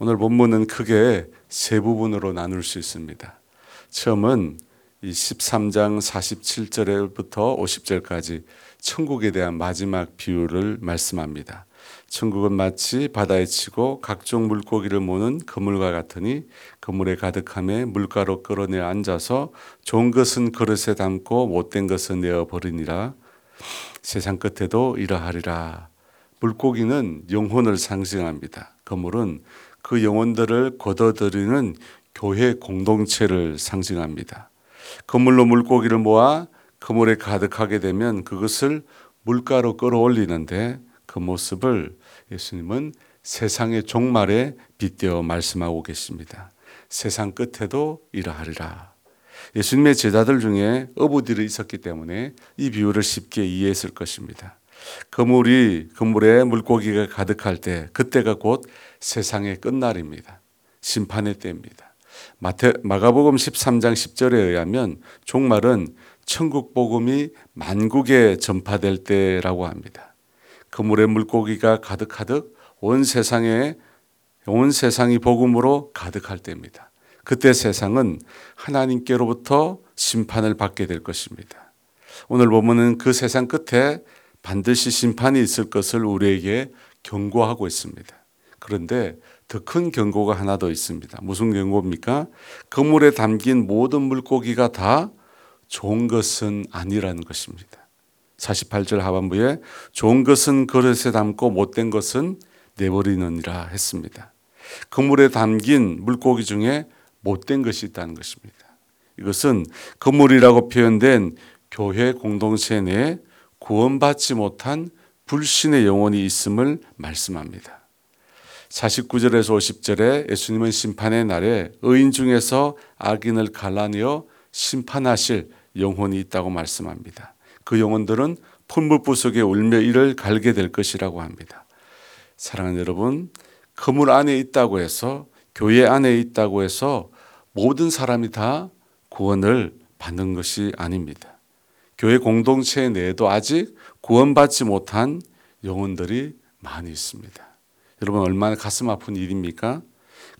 오늘 본문은 크게 세 부분으로 나눌 수 있습니다. 처음은 이 13장 47절부터 50절까지 천국에 대한 마지막 비유를 말씀합니다. 천국은 마치 바다에 치고 각종 물고기를 모는 그물과 같으니 그물에 가득함에 물가로 끌어내 앉아서 좋은 것은 그릇에 담고 못된 것은 내어 버리니라 세상 끝에도 이러하리라 물고기는 영혼을 상징합니다. 그물은 그 영혼들을 걷어들이는 교회 공동체를 상징합니다. 그물로 물고기를 모아 그물에 가득하게 되면 그것을 물가로 끌어올리는데 그 모습을 예수님은 세상의 종말에 빗대어 말씀하고 계십니다. 세상 끝에도 이러하리라. 예수님의 제자들 중에 어부들이 있었기 때문에 이 비유를 쉽게 이해했을 것입니다. 그물이 그물에 물고기가 가득할 때 그때가 곧 세상의 끝날입니다. 심판의 때입니다. 마태, 마가복음 13장 10절에 의하면 종말은 천국 복음이 만국에 전파될 때라고 합니다. 그물에 물고기가 가득하듯 온 세상에 온 세상이 복음으로 가득할 때입니다. 그때 세상은 하나님께로부터 심판을 받게 될 것입니다. 오늘 보면은 그 세상 끝에 반드시 심판이 있을 것을 우리에게 경고하고 있습니다. 그런데 더 큰 경고가 하나 더 있습니다. 무슨 경고입니까? 그물에 담긴 모든 물고기가 다 좋은 것은 아니라는 것입니다. 48절 하반부에 좋은 것은 그릇에 담고 못된 것은 내버리느니라 했습니다. 그물에 담긴 물고기 중에 못된 것이 있다는 것입니다. 이것은 그물이라고 표현된 교회 공동체 내에 구원받지 못한 불신의 영혼이 있음을 말씀합니다. 49절에서 50절에 예수님은 심판의 날에 의인 중에서 악인을 갈라내어 심판하실 영혼이 있다고 말씀합니다. 그 영혼들은 풀물부 속에 울며 이를 갈게 될 것이라고 합니다. 사랑하는 여러분, 그물 안에 있다고 해서 교회 안에 있다고 해서 모든 사람이 다 구원을 받는 것이 아닙니다. 교회 공동체 내에도 아직 구원받지 못한 영혼들이 많이 있습니다. 여러분 얼마나 가슴 아픈 일입니까?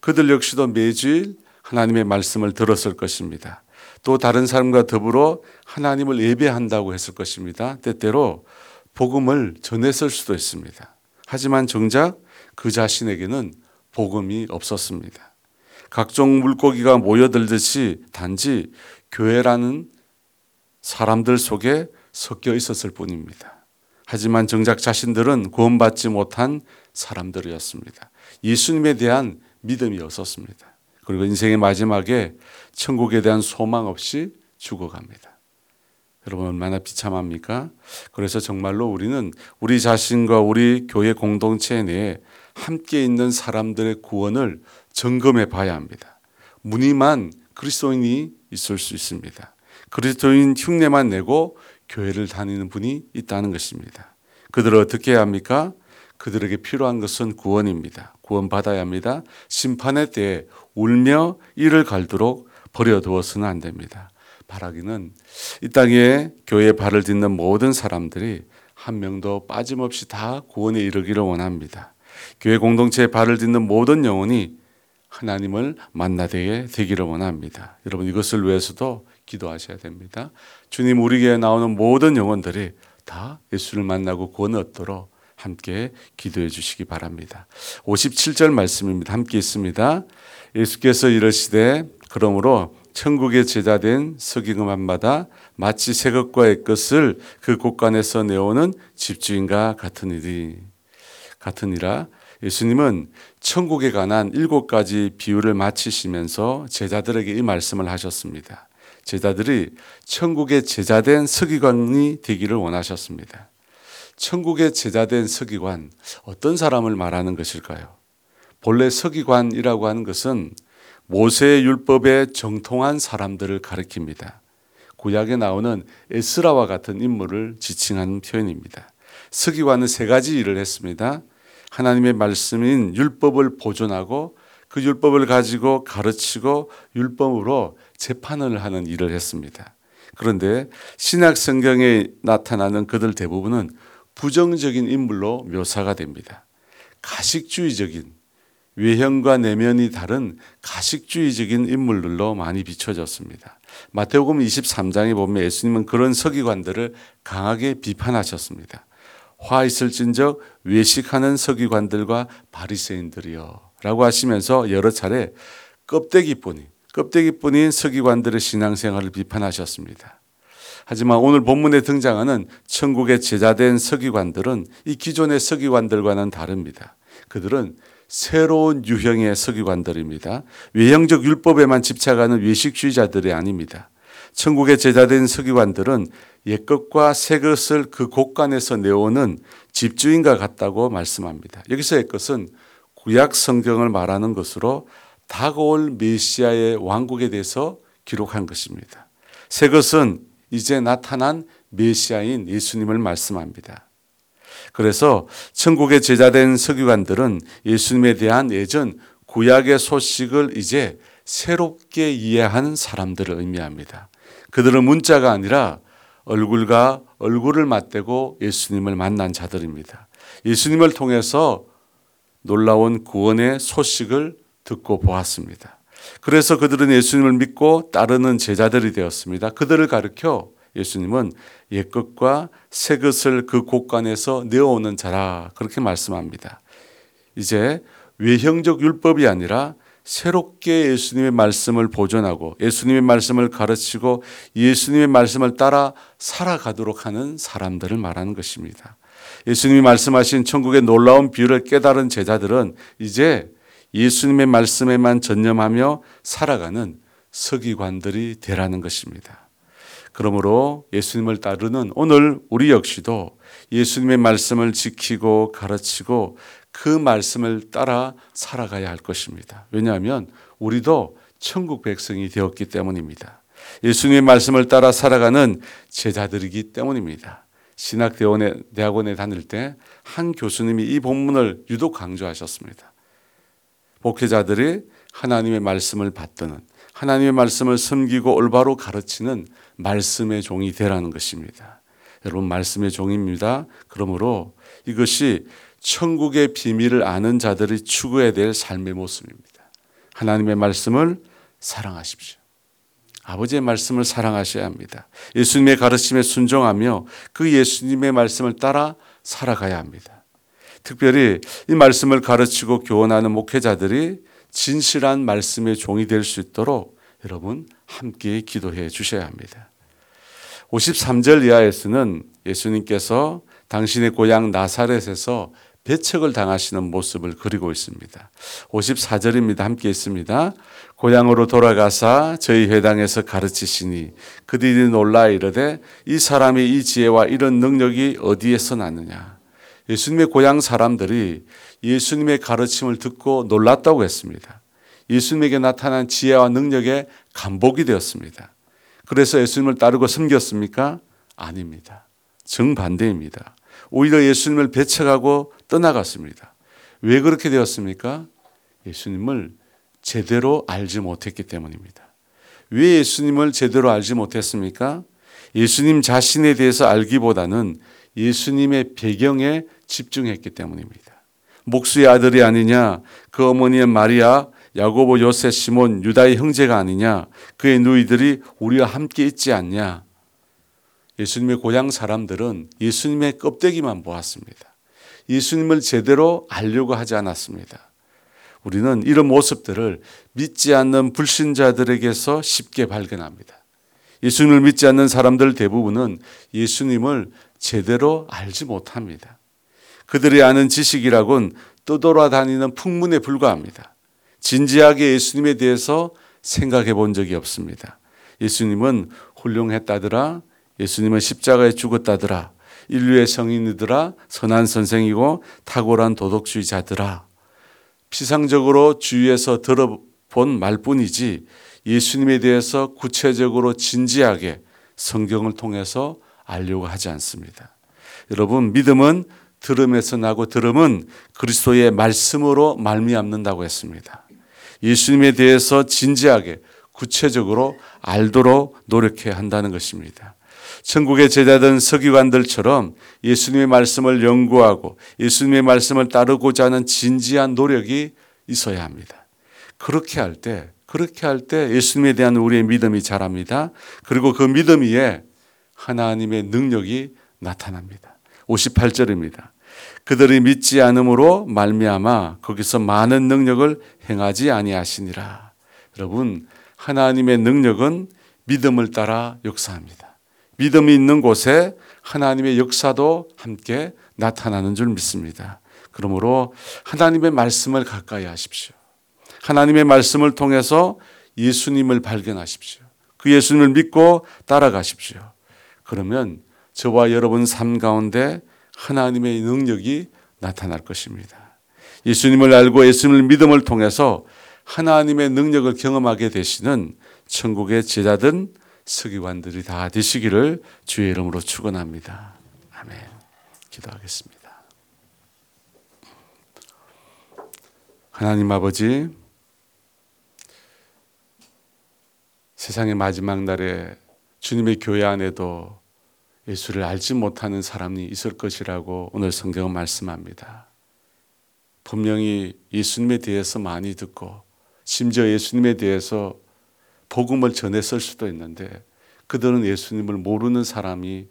그들 역시도 매주일 하나님의 말씀을 들었을 것입니다. 또 다른 사람과 더불어 하나님을 예배한다고 했을 것입니다. 때때로 복음을 전했을 수도 있습니다. 하지만 정작 그 자신에게는 복음이 없었습니다. 각종 물고기가 모여들듯이 단지 교회라는 사람들 속에 섞여 있었을 뿐입니다. 하지만 정작 자신들은 구원받지 못한 사람들이었습니다. 예수님에 대한 믿음이 없었습니다. 그리고 인생의 마지막에 천국에 대한 소망 없이 죽어갑니다. 여러분 얼마나 비참합니까? 그래서 정말로 우리는 우리 자신과 우리 교회 공동체 내에 함께 있는 사람들의 구원을 점검해 봐야 합니다. 무늬만 그리스도인이 있을 수 있습니다. 그리스도인 흉내만 내고 교회를 다니는 분이 있다는 것입니다. 그들을 어떻게 해야 합니까? 그들에게 필요한 것은 구원입니다. 구원받아야 합니다. 심판의 때에 울며 이를 갈도록 버려두어서는 안 됩니다. 바라기는 이 땅에 교회에 발을 딛는 모든 사람들이 한 명도 빠짐없이 다 구원에 이르기를 원합니다. 교회 공동체에 발을 딛는 모든 영혼이 하나님을 만나게 되기를 원합니다. 여러분 이것을 위해서도 기도하셔야 됩니다. 주님 우리 교회에 나오는 모든 영혼들이 다 예수를 만나고 구원을 얻도록 함께 기도해 주시기 바랍니다. 57절 말씀입니다. 함께 있습니다. 예수께서 이르시되 그러므로 천국의 제자된 서기금한마다 마치 새 것과의 것을 그 곳간에서 내오는 집주인과 같으니라. 같으니라. 예수님은 천국에 관한 일곱 가지 비유를 마치시면서 제자들에게 이 말씀을 하셨습니다. 제자들이 천국의 제자된 서기관이 되기를 원하셨습니다. 천국의 제자된 서기관 어떤 사람을 말하는 것일까요? 본래 서기관이라고 하는 것은 모세의 율법에 정통한 사람들을 가리킵니다. 구약에 나오는 에스라와 같은 인물을 지칭하는 표현입니다. 서기관은 세 가지 일을 했습니다. 하나님의 말씀인 율법을 보존하고 그 율법을 가지고 가르치고 율법으로 재판을 하는 일을 했습니다. 그런데 신약 성경에 나타나는 그들 대부분은 부정적인 인물로 묘사가 됩니다. 가식주의적인 외형과 내면이 다른 가식주의적인 인물들로 많이 비춰졌습니다. 마태복음 23장에 보면 예수님은 그런 서기관들을 강하게 비판하셨습니다. 화 있을진적 외식하는 서기관들과 바리새인들이여 라고 하시면서 여러 차례 껍데기뿐인 껍데기뿐인 서기관들의 신앙생활을 비판하셨습니다. 하지만 오늘 본문에 등장하는 천국의 제자된 서기관들은 이 기존의 서기관들과는 다릅니다. 그들은 새로운 유형의 서기관들입니다. 외형적 율법에만 집착하는 외식주의자들이 아닙니다. 천국의 제자된 서기관들은 옛것과 새것을 그 곳간에서 내오는 집주인과 같다고 말씀합니다. 여기서 옛것은 구약 성경을 말하는 것으로 다가올 메시아의 왕국에 대해서 기록한 것입니다. 새것은 이제 나타난 메시아인 예수님을 말씀합니다. 그래서 천국의 제자된 서기관들은 예수님에 대한 예전 구약의 소식을 이제 새롭게 이해한 사람들을 의미합니다. 그들은 문자가 아니라 얼굴과 얼굴을 맞대고 예수님을 만난 자들입니다. 예수님을 통해서 놀라운 구원의 소식을 듣고 보았습니다. 그래서 그들은 예수님을 믿고 따르는 제자들이 되었습니다. 그들을 가르켜 예수님은 옛것과 새것을 그 곳간에서 내어오는 자라 그렇게 말씀합니다. 이제 외형적 율법이 아니라 새롭게 예수님의 말씀을 보존하고 예수님의 말씀을 가르치고 예수님의 말씀을 따라 살아가도록 하는 사람들을 말하는 것입니다. 예수님이 말씀하신 천국의 놀라운 비유를 깨달은 제자들은 이제 예수님의 말씀에만 전념하며 살아가는 서기관들이 되라는 것입니다. 그러므로 예수님을 따르는 오늘 우리 역시도 예수님의 말씀을 지키고 가르치고 그 말씀을 따라 살아가야 할 것입니다. 왜냐하면 우리도 천국 백성이 되었기 때문입니다. 예수님의 말씀을 따라 살아가는 제자들이기 때문입니다. 신학대원에 대학원에 다닐 때 한 교수님이 이 본문을 유독 강조하셨습니다. 목회자들이 하나님의 말씀을 받드는 하나님의 말씀을 섬기고 올바로 가르치는 말씀의 종이 되라는 것입니다. 여러분 말씀의 종입니다. 그러므로 이것이 천국의 비밀을 아는 자들이 추구해야 될 삶의 모습입니다. 하나님의 말씀을 사랑하십시오. 아버지의 말씀을 사랑하셔야 합니다. 예수님의 가르침에 순종하며 그 예수님의 말씀을 따라 살아가야 합니다. 특별히 이 말씀을 가르치고 교원하는 목회자들이 진실한 말씀의 종이 될 수 있도록 여러분 함께 기도해 주셔야 합니다. 53절 이하에서는 예수님께서 당신의 고향 나사렛에서 배척을 당하시는 모습을 그리고 있습니다. 54절입니다. 함께 있습니다. 고향으로 돌아가사 저희 회당에서 가르치시니 그들이 놀라 이르되 이 사람이 이 지혜와 이런 능력이 어디에서 났느냐. 예수님의 고향 사람들이 예수님의 가르침을 듣고 놀랐다고 했습니다. 예수님에게 나타난 지혜와 능력에 감복이 되었습니다. 그래서 예수님을 따르고 섬겼습니까? 아닙니다. 정반대입니다. 오히려 예수님을 배척하고 떠나갔습니다. 왜 그렇게 되었습니까? 예수님을 제대로 알지 못했기 때문입니다. 왜 예수님을 제대로 알지 못했습니까? 예수님 자신에 대해서 알기보다는 예수님의 배경에 집중했기 때문입니다. 목수의 아들이 아니냐, 그 어머니의 마리아, 야고보, 요셉, 시몬, 유다의 형제가 아니냐? 그의 누이들이 우리와 함께 있지 않냐? 예수님의 고향 사람들은 예수님의 껍데기만 보았습니다. 예수님을 제대로 알려고 하지 않았습니다. 우리는 이런 모습들을 믿지 않는 불신자들에게서 쉽게 발견합니다. 예수님을 믿지 않는 사람들 대부분은 예수님을 제대로 알지 못합니다. 그들이 아는 지식이라곤 떠돌아다니는 풍문에 불과합니다. 진지하게 예수님에 대해서 생각해 본 적이 없습니다. 예수님은 훌륭했다더라. 예수님은 십자가에 죽었다더라. 인류의 성인이더라. 선한 선생이고 탁월한 도덕주의자더라. 피상적으로 주위에서 들어본 말뿐이지 예수님에 대해서 구체적으로 진지하게 성경을 통해서 알려고 하지 않습니다. 여러분 믿음은 들음에서 나고 들음은 그리스도의 말씀으로 말미암는다고 했습니다. 예수님에 대해서 진지하게 구체적으로 알도록 노력해야 한다는 것입니다. 천국의 제자든 서기관들처럼 예수님의 말씀을 연구하고 예수님의 말씀을 따르고자 하는 진지한 노력이 있어야 합니다. 그렇게 할 때, 그렇게 할 때 예수님에 대한 우리의 믿음이 자랍니다. 그리고 그 믿음 위에 하나님의 능력이 나타납니다. 58절입니다. 그들이 믿지 않음으로 말미암아 거기서 많은 능력을 행하지 아니하시니라. 여러분, 하나님의 능력은 믿음을 따라 역사합니다. 믿음이 있는 곳에 하나님의 역사도 함께 나타나는 줄 믿습니다. 그러므로 하나님의 말씀을 가까이 하십시오. 하나님의 말씀을 통해서 예수님을 발견하십시오. 그 예수님을 믿고 따라가십시오. 그러면 저와 여러분 삶 가운데 하나님의 능력이 나타날 것입니다. 예수님을 알고 예수님을 믿음을 통해서 하나님의 능력을 경험하게 되시는 천국의 제자든 서기관들이 다 되시기를 주의 이름으로 축원합니다. 아멘. 기도하겠습니다. 하나님 아버지 세상의 마지막 날에 주님의 교회 안에도 예수를 알지 못하는 사람이 있을 것이라고 오늘 성경은 말씀합니다. 분명히 예수님에 대해서 많이 듣고 심지어 예수님에 대해서 복음을 전했을 수도 있는데 그들은 예수님을 모르는 사람이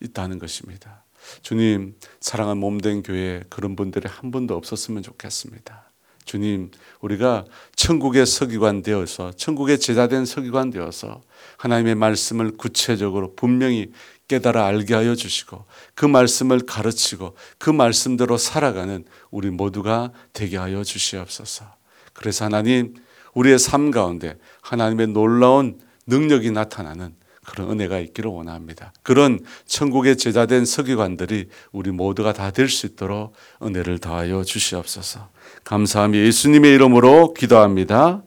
있다는 것입니다. 주님, 사랑한 몸된 교회 그런 분들이 한 분도 없었으면 좋겠습니다. 주님, 우리가 천국의 서기관 되어서 천국의 제자된 서기관 되어서 하나님의 말씀을 구체적으로 분명히 깨달아 알게 하여 주시고 그 말씀을 가르치고 그 말씀대로 살아가는 우리 모두가 되게 하여 주시옵소서. 그래서 하나님, 우리의 삶 가운데 하나님의 놀라운 능력이 나타나는 그런 은혜가 있기를 원합니다. 그런 천국의 제자된 서기관들이 우리 모두가 다 될 수 있도록 은혜를 더하여 주시옵소서. 감사함이 예수님의 이름으로 기도합니다.